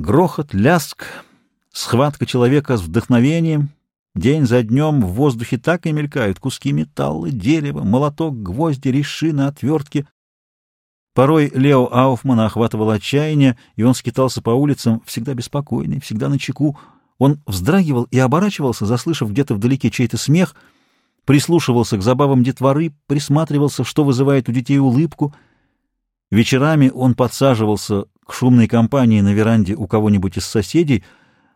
Грохот, ляск, схватка человека с вдохновением. День за днем в воздухе так и мелькают куски металла, дерева, молоток, гвозди, решины, отвертки. Порой Лео Ауфмана охватывало отчаяние, и он скитался по улицам, всегда беспокойный, всегда на чеку. Он вздрагивал и оборачивался, заслышав где-то вдалеке чей-то смех, прислушивался к забавам детворы, присматривался, что вызывает у детей улыбку. Вечерами он подсаживался к шумной компании на веранде у кого-нибудь из соседей,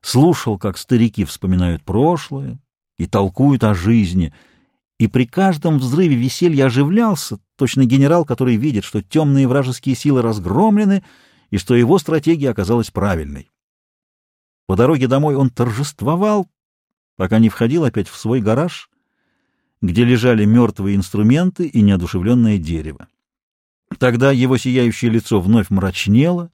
слушал, как старики вспоминают прошлое и толкуют о жизни, и при каждом взрыве веселья оживлялся, точно генерал, который видит, что темные вражеские силы разгромлены и что его стратегия оказалась правильной. По дороге домой он торжествовал, пока не входил опять в свой гараж, где лежали мертвые инструменты и неодушевленное дерево. Тогда его сияющее лицо вновь мрачнело,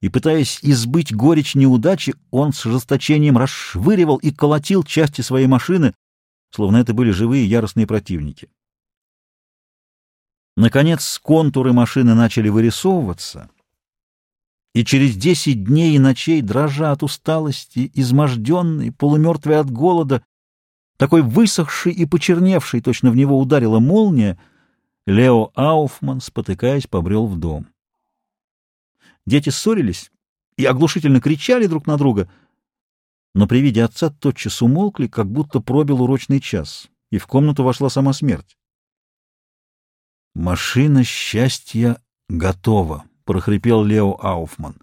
и, пытаясь избыть горечь неудачи, он с ожесточением расшвыривал и колотил части своей машины, словно это были живые яростные противники. Наконец контуры машины начали вырисовываться, и через десять дней и ночей, дрожа от усталости, изможденный, полумертвый от голода, такой высохший и почерневший, точно в него ударила молния, Лео Ауфман, спотыкаясь, побрел в дом. Дети ссорились и оглушительно кричали друг на друга, но при виде отца тотчас умолкли, как будто пробил урочный час, и в комнату вошла сама смерть. «Машина счастья готова», — прохрипел Лео Ауфман.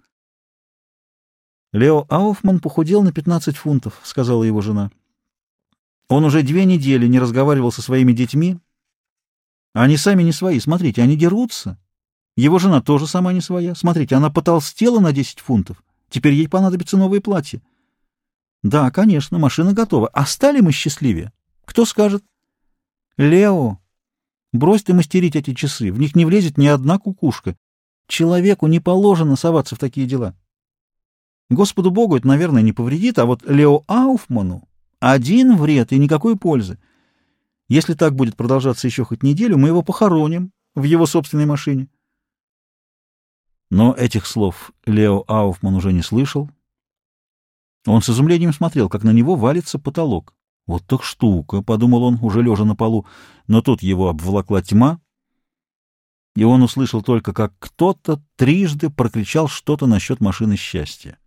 «Лео Ауфман похудел на пятнадцать фунтов», — сказала его жена. «Он уже две недели не разговаривал со своими детьми. Они сами не свои. Смотрите, они дерутся. Его жена тоже сама не своя. Смотрите, она потолстела на 10 фунтов. Теперь ей понадобится новое платье. Да, конечно, машина готова. А стали мы счастливее? Кто скажет? Лео, брось ты мастерить эти часы. В них не влезет ни одна кукушка. Человеку не положено соваться в такие дела. Господу Богу это, наверное, не повредит, а вот Лео Ауфману один вред и никакой пользы. Если так будет продолжаться еще хоть неделю, мы его похороним в его собственной машине. Но этих слов Лео Ауфман уже не слышал. Он с изумлением смотрел, как на него валится потолок. «Вот так штука», — подумал он, уже лежа на полу, но тут его обволокла тьма, и он услышал только, как кто-то трижды прокричал что-то насчет машины счастья.